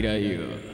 Mira, Igor.